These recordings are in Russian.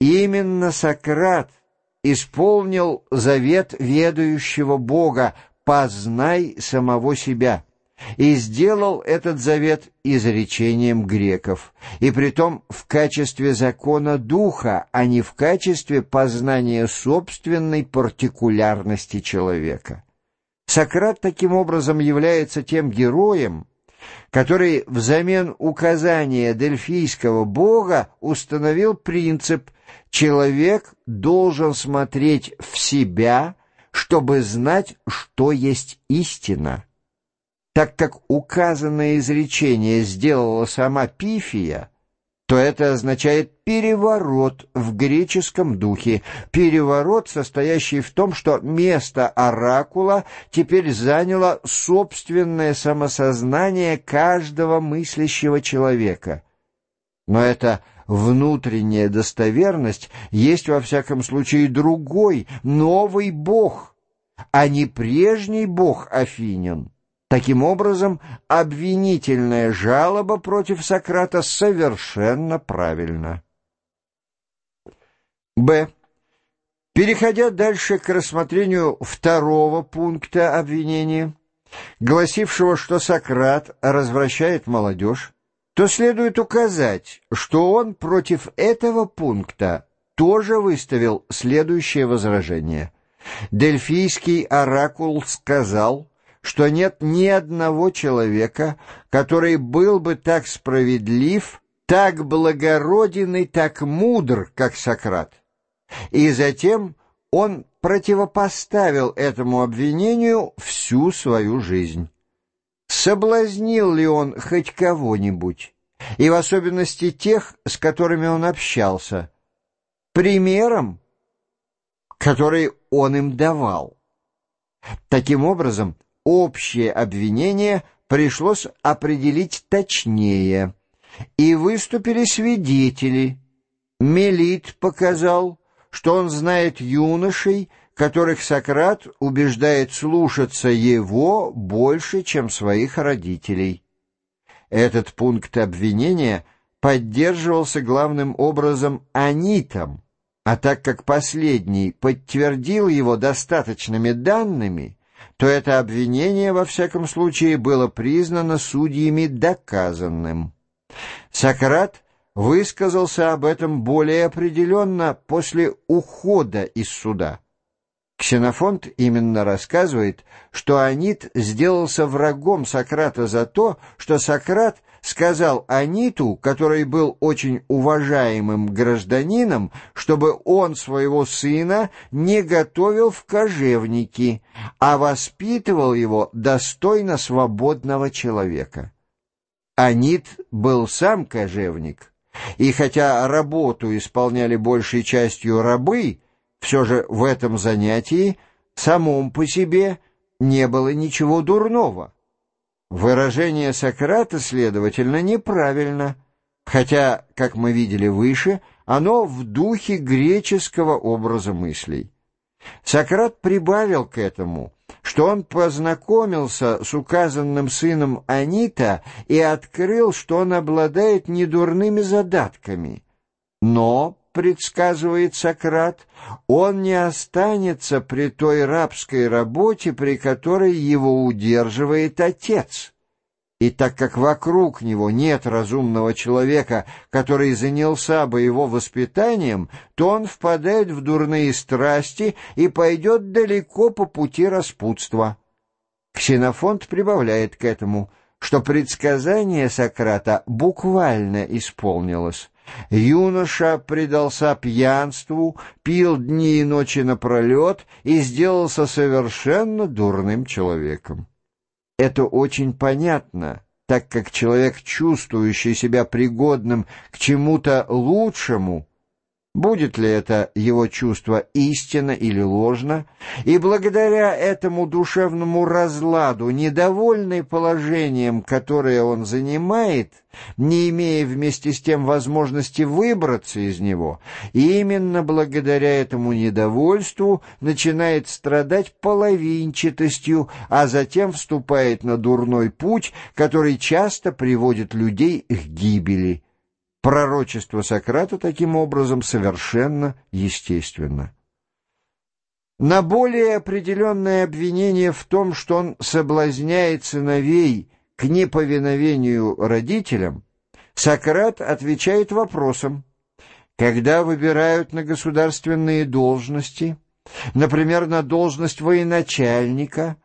Именно Сократ исполнил завет ведающего Бога «познай самого себя» и сделал этот завет изречением греков, и притом в качестве закона духа, а не в качестве познания собственной партикулярности человека. Сократ таким образом является тем героем, который взамен указания дельфийского бога установил принцип «человек должен смотреть в себя, чтобы знать, что есть истина». Так как указанное изречение сделала сама Пифия, то это означает переворот в греческом духе, переворот, состоящий в том, что место оракула теперь заняло собственное самосознание каждого мыслящего человека. Но эта внутренняя достоверность есть во всяком случае другой, новый бог, а не прежний бог Афинин. Таким образом, обвинительная жалоба против Сократа совершенно правильна. Б. Переходя дальше к рассмотрению второго пункта обвинения, гласившего, что Сократ развращает молодежь, то следует указать, что он против этого пункта тоже выставил следующее возражение. Дельфийский оракул сказал, что нет ни одного человека, который был бы так справедлив, так благороден и так мудр, как Сократ. И затем он противопоставил этому обвинению всю свою жизнь. Соблазнил ли он хоть кого-нибудь, и в особенности тех, с которыми он общался, примером, который он им давал? Таким образом, общее обвинение пришлось определить точнее, и выступили свидетели. Мелит показал, что он знает юношей, которых Сократ убеждает слушаться его больше, чем своих родителей. Этот пункт обвинения поддерживался главным образом Анитом, а так как последний подтвердил его достаточными данными, то это обвинение, во всяком случае, было признано судьями доказанным. Сократ высказался об этом более определенно после ухода из суда. Ксенофонт именно рассказывает, что Анит сделался врагом Сократа за то, что Сократ сказал Аниту, который был очень уважаемым гражданином, чтобы он своего сына не готовил в кожевники, а воспитывал его достойно свободного человека. Анит был сам кожевник, и хотя работу исполняли большей частью рабы, все же в этом занятии самом по себе не было ничего дурного. Выражение Сократа, следовательно, неправильно, хотя, как мы видели выше, оно в духе греческого образа мыслей. Сократ прибавил к этому, что он познакомился с указанным сыном Анита и открыл, что он обладает недурными задатками, но предсказывает Сократ, он не останется при той рабской работе, при которой его удерживает отец. И так как вокруг него нет разумного человека, который занялся бы его воспитанием, то он впадает в дурные страсти и пойдет далеко по пути распутства. Ксенофонт прибавляет к этому, что предсказание Сократа буквально исполнилось. Юноша предался пьянству, пил дни и ночи напролет и сделался совершенно дурным человеком. Это очень понятно, так как человек, чувствующий себя пригодным к чему-то лучшему, будет ли это его чувство истинно или ложно, и благодаря этому душевному разладу, недовольный положением, которое он занимает, не имея вместе с тем возможности выбраться из него, именно благодаря этому недовольству начинает страдать половинчатостью, а затем вступает на дурной путь, который часто приводит людей к гибели. Пророчество Сократа таким образом совершенно естественно. На более определенное обвинение в том, что он соблазняет сыновей к неповиновению родителям, Сократ отвечает вопросом, когда выбирают на государственные должности, например, на должность военачальника,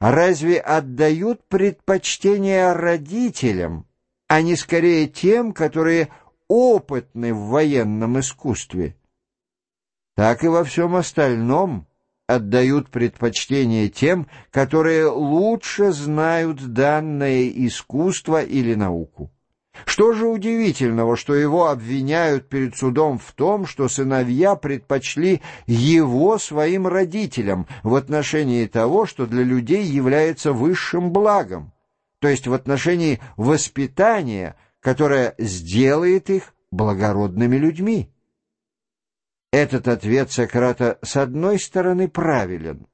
разве отдают предпочтение родителям, а не скорее тем, которые опытны в военном искусстве? Так и во всем остальном отдают предпочтение тем, которые лучше знают данное искусство или науку. Что же удивительного, что его обвиняют перед судом в том, что сыновья предпочли его своим родителям в отношении того, что для людей является высшим благом, то есть в отношении воспитания, которое сделает их благородными людьми? Этот ответ Сократа с одной стороны правилен,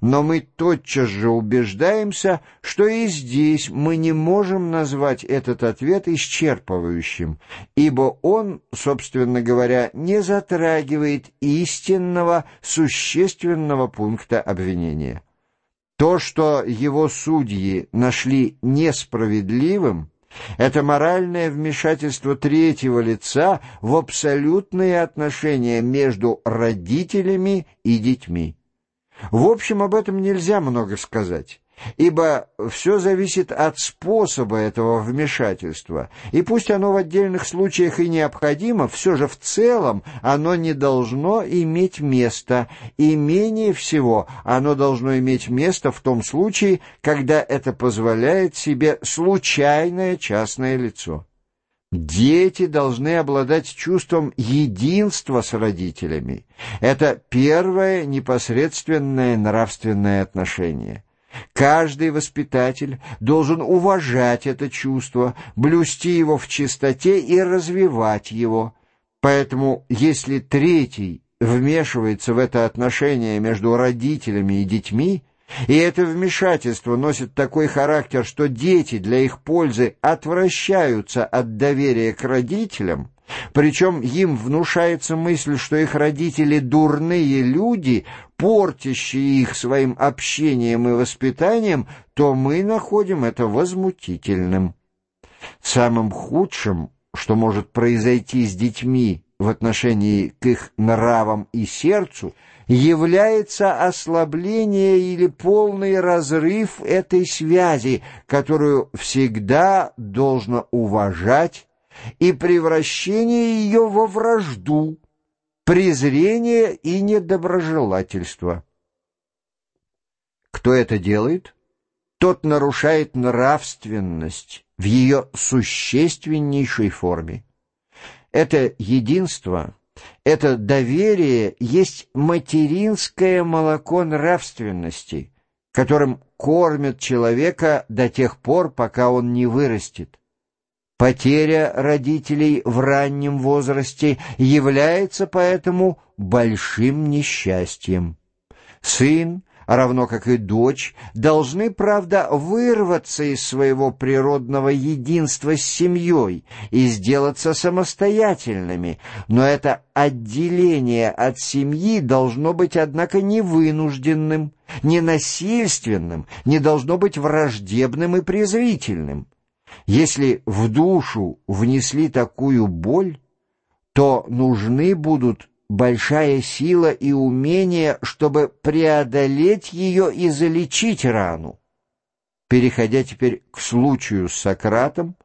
но мы тотчас же убеждаемся, что и здесь мы не можем назвать этот ответ исчерпывающим, ибо он, собственно говоря, не затрагивает истинного, существенного пункта обвинения. То, что его судьи нашли несправедливым, это моральное вмешательство третьего лица в абсолютные отношения между родителями и детьми. В общем, об этом нельзя много сказать, ибо все зависит от способа этого вмешательства, и пусть оно в отдельных случаях и необходимо, все же в целом оно не должно иметь места, и менее всего оно должно иметь место в том случае, когда это позволяет себе случайное частное лицо. Дети должны обладать чувством единства с родителями. Это первое непосредственное нравственное отношение. Каждый воспитатель должен уважать это чувство, блюсти его в чистоте и развивать его. Поэтому, если третий вмешивается в это отношение между родителями и детьми, и это вмешательство носит такой характер, что дети для их пользы отвращаются от доверия к родителям, причем им внушается мысль, что их родители дурные люди, портящие их своим общением и воспитанием, то мы находим это возмутительным. Самым худшим, что может произойти с детьми в отношении к их нравам и сердцу – является ослабление или полный разрыв этой связи, которую всегда должно уважать, и превращение ее во вражду, презрение и недоброжелательство. Кто это делает? Тот нарушает нравственность в ее существеннейшей форме. Это единство — это доверие есть материнское молоко нравственности, которым кормят человека до тех пор, пока он не вырастет. Потеря родителей в раннем возрасте является поэтому большим несчастьем. Сын равно как и дочь, должны, правда, вырваться из своего природного единства с семьей и сделаться самостоятельными, но это отделение от семьи должно быть, однако, не вынужденным, не насильственным, не должно быть враждебным и презрительным. Если в душу внесли такую боль, то нужны будут большая сила и умение, чтобы преодолеть ее и залечить рану. Переходя теперь к случаю с Сократом,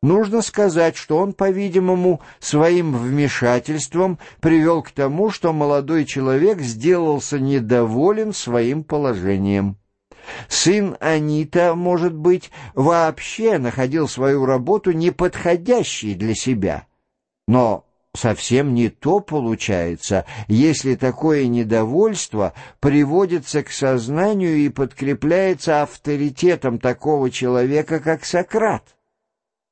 нужно сказать, что он, по-видимому, своим вмешательством привел к тому, что молодой человек сделался недоволен своим положением. Сын Анита, может быть, вообще находил свою работу неподходящей для себя, но совсем не то получается, если такое недовольство приводится к сознанию и подкрепляется авторитетом такого человека, как Сократ.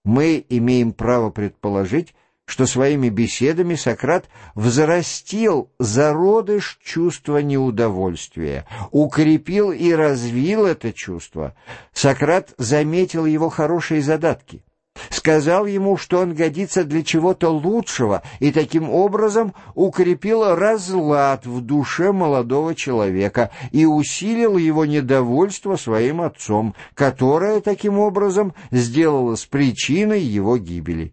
Мы имеем право предположить, что своими беседами Сократ взрастил зародыш чувства неудовольствия, укрепил и развил это чувство. Сократ заметил его хорошие задатки. Сказал ему, что он годится для чего-то лучшего, и таким образом укрепил разлад в душе молодого человека и усилил его недовольство своим отцом, которое таким образом сделалось причиной его гибели.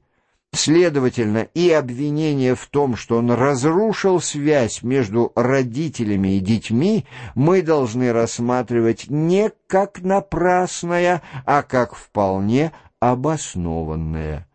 Следовательно, и обвинение в том, что он разрушил связь между родителями и детьми, мы должны рассматривать не как напрасное, а как вполне обоснованное.